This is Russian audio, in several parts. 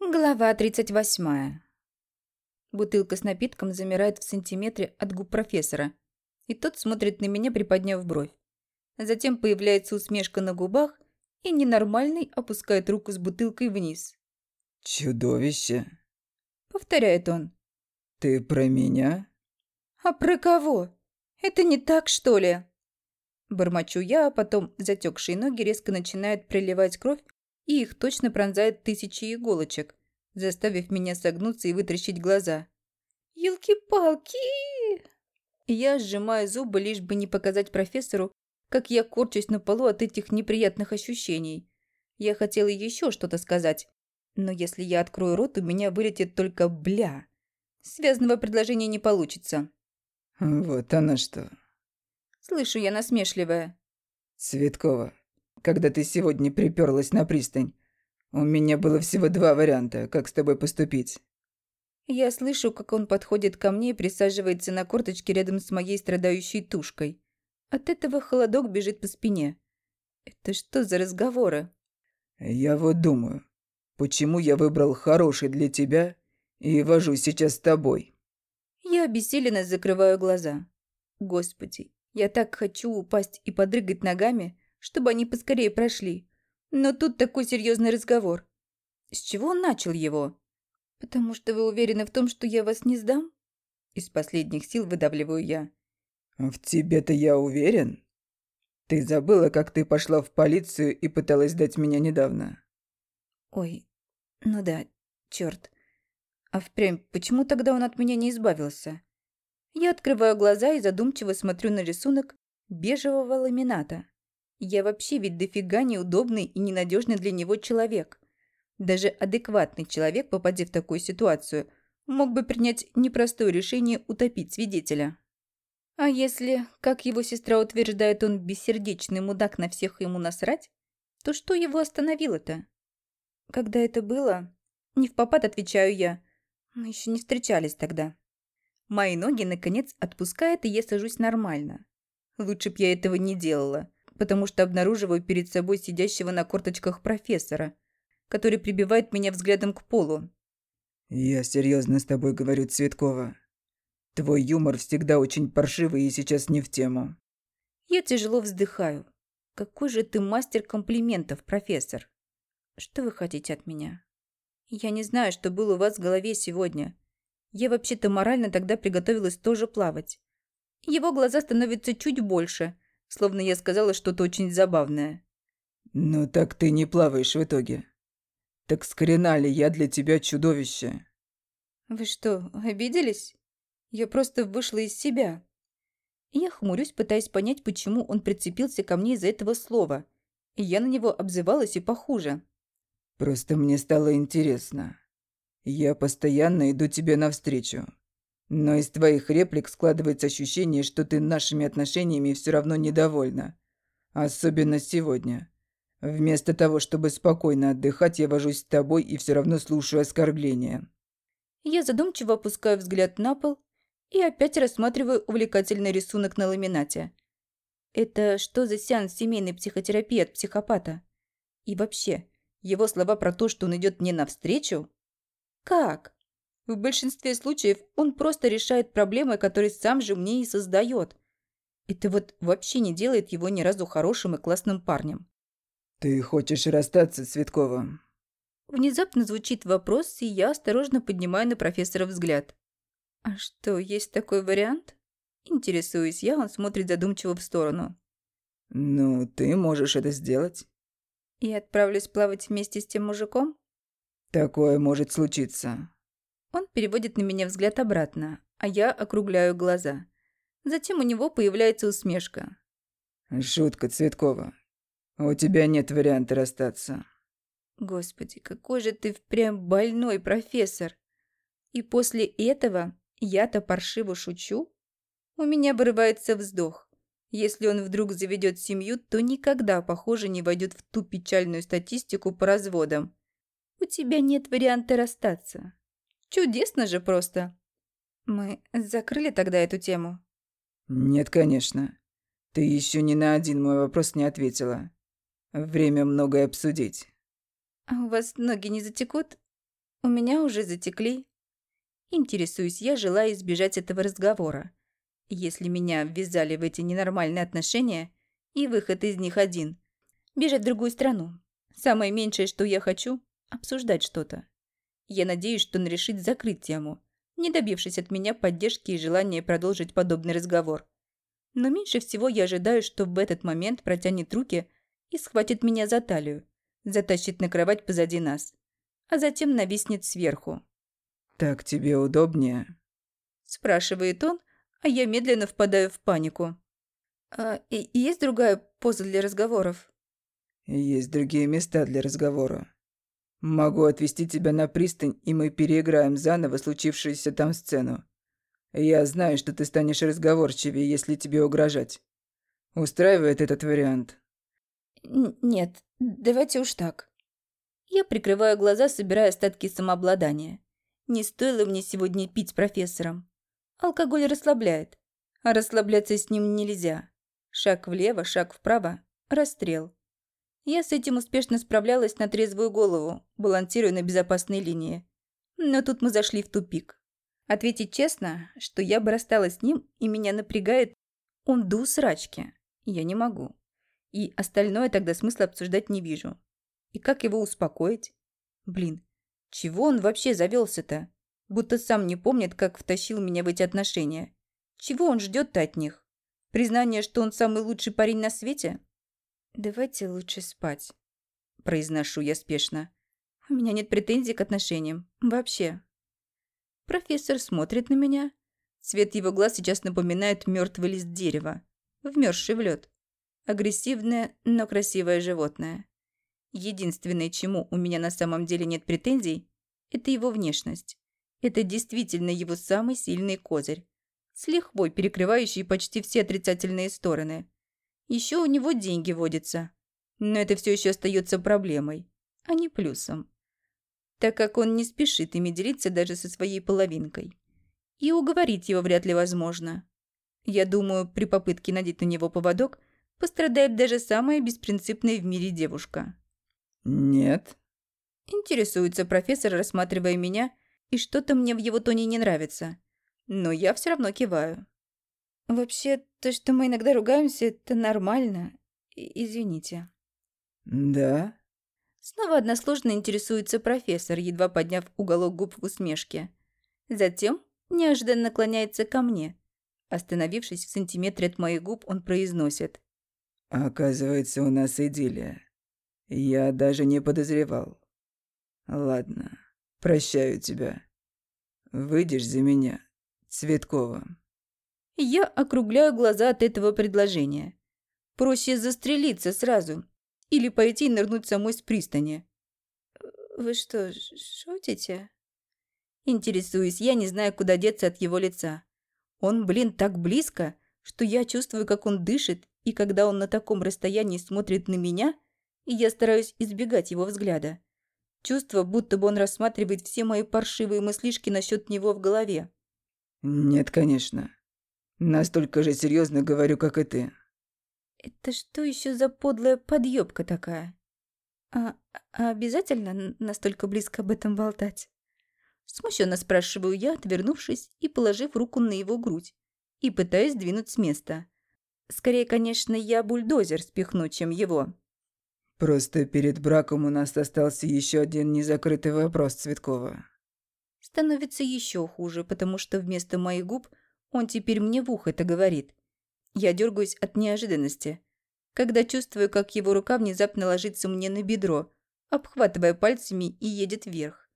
Глава 38. Бутылка с напитком замирает в сантиметре от губ профессора, и тот смотрит на меня, приподняв бровь. Затем появляется усмешка на губах, и ненормальный опускает руку с бутылкой вниз. «Чудовище!» — повторяет он. «Ты про меня?» «А про кого? Это не так, что ли?» Бормочу я, а потом затекшие ноги резко начинают приливать кровь, и их точно пронзает тысячи иголочек, заставив меня согнуться и вытрящить глаза. «Елки-палки!» Я сжимаю зубы, лишь бы не показать профессору, как я корчусь на полу от этих неприятных ощущений. Я хотела еще что-то сказать, но если я открою рот, у меня вылетит только «бля». Связанного предложения не получится. «Вот она что!» Слышу я насмешливая. «Цветкова, когда ты сегодня приперлась на пристань, у меня было всего два варианта, как с тобой поступить». Я слышу, как он подходит ко мне и присаживается на корточке рядом с моей страдающей тушкой. От этого холодок бежит по спине. Это что за разговоры? «Я вот думаю, почему я выбрал хороший для тебя и вожу сейчас с тобой?» Я обессиленно закрываю глаза. Господи, я так хочу упасть и подрыгать ногами, чтобы они поскорее прошли. Но тут такой серьезный разговор. С чего он начал его? Потому что вы уверены в том, что я вас не сдам? Из последних сил выдавливаю я. В тебе-то я уверен. Ты забыла, как ты пошла в полицию и пыталась сдать меня недавно? Ой, ну да, черт. А впрямь, почему тогда он от меня не избавился? Я открываю глаза и задумчиво смотрю на рисунок бежевого ламината. Я вообще ведь дофига неудобный и ненадежный для него человек. Даже адекватный человек, попадя в такую ситуацию, мог бы принять непростое решение утопить свидетеля. А если, как его сестра утверждает, он бессердечный мудак на всех ему насрать, то что его остановило-то? Когда это было? Не в попад, отвечаю я. Мы еще не встречались тогда. Мои ноги, наконец, отпускает, и я сажусь нормально. Лучше б я этого не делала потому что обнаруживаю перед собой сидящего на корточках профессора, который прибивает меня взглядом к полу. «Я серьезно с тобой говорю, Цветкова. Твой юмор всегда очень паршивый и сейчас не в тему». Я тяжело вздыхаю. «Какой же ты мастер комплиментов, профессор? Что вы хотите от меня? Я не знаю, что было у вас в голове сегодня. Я вообще-то морально тогда приготовилась тоже плавать. Его глаза становятся чуть больше, словно я сказала что-то очень забавное. «Ну так ты не плаваешь в итоге. Так скрена ли я для тебя чудовище?» «Вы что, обиделись? Я просто вышла из себя». Я хмурюсь, пытаясь понять, почему он прицепился ко мне из-за этого слова. И я на него обзывалась и похуже. «Просто мне стало интересно. Я постоянно иду тебе навстречу. Но из твоих реплик складывается ощущение, что ты нашими отношениями все равно недовольна. Особенно сегодня. Вместо того, чтобы спокойно отдыхать, я вожусь с тобой и все равно слушаю оскорбления. Я задумчиво опускаю взгляд на пол и опять рассматриваю увлекательный рисунок на ламинате. Это что за сеанс семейной психотерапии от психопата? И вообще, его слова про то, что он идет мне навстречу? Как? В большинстве случаев он просто решает проблемы, которые сам же мне и создает. Это вот вообще не делает его ни разу хорошим и классным парнем. «Ты хочешь расстаться, Цветкова?» Внезапно звучит вопрос, и я осторожно поднимаю на профессора взгляд. «А что, есть такой вариант?» Интересуюсь я, он смотрит задумчиво в сторону. «Ну, ты можешь это сделать». «И отправлюсь плавать вместе с тем мужиком?» «Такое может случиться. Он переводит на меня взгляд обратно, а я округляю глаза. Затем у него появляется усмешка. «Шутка, Цветкова. У тебя нет варианта расстаться». «Господи, какой же ты впрямь больной профессор! И после этого я-то паршиво шучу? У меня вырывается вздох. Если он вдруг заведет семью, то никогда, похоже, не войдет в ту печальную статистику по разводам. У тебя нет варианта расстаться. Чудесно же просто. Мы закрыли тогда эту тему? Нет, конечно. Ты еще ни на один мой вопрос не ответила. Время многое обсудить. А у вас ноги не затекут? У меня уже затекли. Интересуюсь я, желая избежать этого разговора. Если меня ввязали в эти ненормальные отношения, и выход из них один – бежать в другую страну. Самое меньшее, что я хочу – обсуждать что-то. Я надеюсь, что он решит закрыть тему, не добившись от меня поддержки и желания продолжить подобный разговор. Но меньше всего я ожидаю, что в этот момент протянет руки и схватит меня за талию, затащит на кровать позади нас, а затем нависнет сверху. «Так тебе удобнее?» Спрашивает он, а я медленно впадаю в панику. «А есть другая поза для разговоров?» «Есть другие места для разговора. Могу отвезти тебя на пристань, и мы переиграем заново случившуюся там сцену. Я знаю, что ты станешь разговорчивее, если тебе угрожать. Устраивает этот вариант?» «Нет, давайте уж так». Я прикрываю глаза, собирая остатки самообладания. Не стоило мне сегодня пить с профессором. Алкоголь расслабляет, а расслабляться с ним нельзя. Шаг влево, шаг вправо – расстрел. Я с этим успешно справлялась на трезвую голову, балансируя на безопасной линии. Но тут мы зашли в тупик. Ответить честно, что я бы рассталась с ним, и меня напрягает он ду срачки. Я не могу. И остальное тогда смысла обсуждать не вижу. И как его успокоить? Блин, чего он вообще завелся-то? Будто сам не помнит, как втащил меня в эти отношения. Чего он ждет-то от них? Признание, что он самый лучший парень на свете? Давайте лучше спать. Произношу я спешно. У меня нет претензий к отношениям. Вообще. Профессор смотрит на меня. Цвет его глаз сейчас напоминает мертвый лист дерева, вмерзший в лед. Агрессивное, но красивое животное. Единственное, чему у меня на самом деле нет претензий, это его внешность. Это действительно его самый сильный козырь, с лихвой перекрывающий почти все отрицательные стороны. Еще у него деньги водятся, но это все еще остается проблемой, а не плюсом, так как он не спешит ими делиться даже со своей половинкой. И уговорить его вряд ли возможно. Я думаю, при попытке надеть на него поводок пострадает даже самая беспринципная в мире девушка. «Нет», Интересуется профессор, рассматривая меня и что-то мне в его тоне не нравится. Но я все равно киваю. Вообще, то, что мы иногда ругаемся, это нормально. И извините. Да? Снова односложно интересуется профессор, едва подняв уголок губ в усмешке. Затем неожиданно наклоняется ко мне. Остановившись в сантиметре от моих губ, он произносит. Оказывается, у нас идиллия. Я даже не подозревал. Ладно. Прощаю тебя. Выйдешь за меня, Цветкова. Я округляю глаза от этого предложения. Проще застрелиться сразу. Или пойти нырнуть самой с пристани. Вы что, шутите? Интересуюсь я, не знаю, куда деться от его лица. Он, блин, так близко, что я чувствую, как он дышит, и когда он на таком расстоянии смотрит на меня, я стараюсь избегать его взгляда. Чувство, будто бы он рассматривает все мои паршивые мыслишки насчет него в голове. Нет, конечно. Настолько же серьезно говорю, как и ты. Это что еще за подлая подъебка такая? А, а обязательно настолько близко об этом болтать? Смущенно спрашиваю я, отвернувшись и положив руку на его грудь, и пытаюсь двинуть с места. Скорее, конечно, я бульдозер спихну, чем его. Просто перед браком у нас остался еще один незакрытый вопрос Цветкова. Становится еще хуже, потому что вместо моих губ он теперь мне в ухо это говорит. Я дергаюсь от неожиданности, когда чувствую, как его рука внезапно ложится мне на бедро, обхватывая пальцами и едет вверх.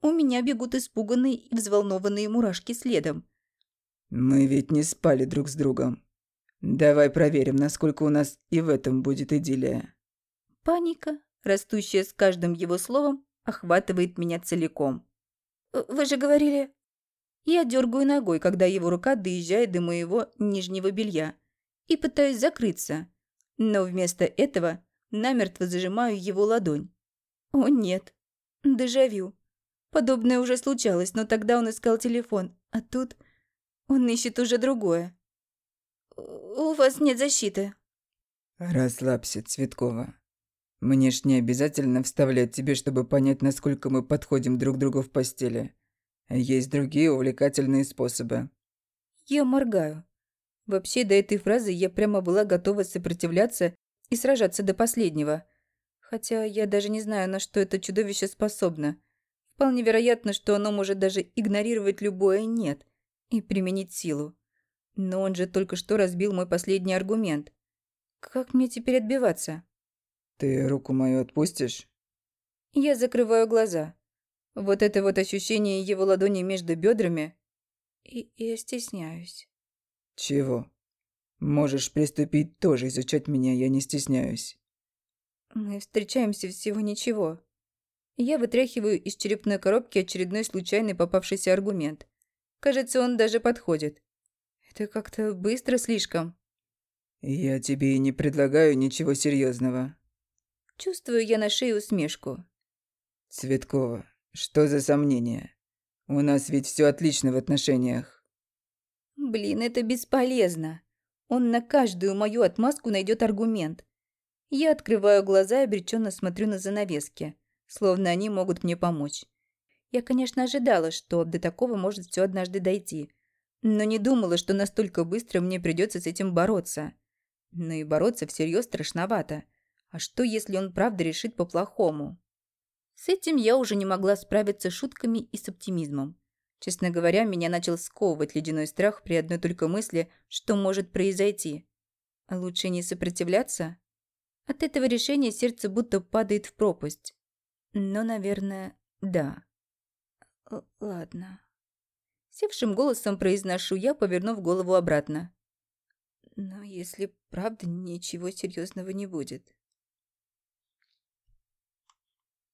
У меня бегут испуганные и взволнованные мурашки следом. «Мы ведь не спали друг с другом. Давай проверим, насколько у нас и в этом будет идиллия». Паника, растущая с каждым его словом, охватывает меня целиком. «Э, «Вы же говорили...» Я дергаю ногой, когда его рука доезжает до моего нижнего белья, и пытаюсь закрыться, но вместо этого намертво зажимаю его ладонь. О нет, дежавю. Подобное уже случалось, но тогда он искал телефон, а тут он ищет уже другое. «У вас нет защиты». «Расслабься, Цветкова. Мне ж не обязательно вставлять тебе, чтобы понять, насколько мы подходим друг другу в постели. Есть другие увлекательные способы. Я моргаю. Вообще, до этой фразы я прямо была готова сопротивляться и сражаться до последнего. Хотя я даже не знаю, на что это чудовище способно. Вполне вероятно, что оно может даже игнорировать любое «нет» и применить силу. Но он же только что разбил мой последний аргумент. Как мне теперь отбиваться? Ты руку мою отпустишь? Я закрываю глаза. Вот это вот ощущение его ладони между бедрами. И я стесняюсь. Чего? Можешь приступить тоже изучать меня, я не стесняюсь. Мы встречаемся всего ничего. Я вытряхиваю из черепной коробки очередной случайный попавшийся аргумент. Кажется, он даже подходит. Это как-то быстро слишком. Я тебе и не предлагаю ничего серьезного. Чувствую я на шее усмешку. Цветкова, что за сомнения? У нас ведь все отлично в отношениях. Блин, это бесполезно. Он на каждую мою отмазку найдет аргумент. Я открываю глаза и обреченно смотрю на занавески, словно они могут мне помочь. Я, конечно, ожидала, что до такого может все однажды дойти, но не думала, что настолько быстро мне придется с этим бороться. Но и бороться всерьез страшновато. А что, если он правда решит по-плохому? С этим я уже не могла справиться шутками и с оптимизмом. Честно говоря, меня начал сковывать ледяной страх при одной только мысли, что может произойти. А лучше не сопротивляться? От этого решения сердце будто падает в пропасть. Но, наверное, да. Л ладно. Севшим голосом произношу я, повернув голову обратно. Но если правда ничего серьезного не будет.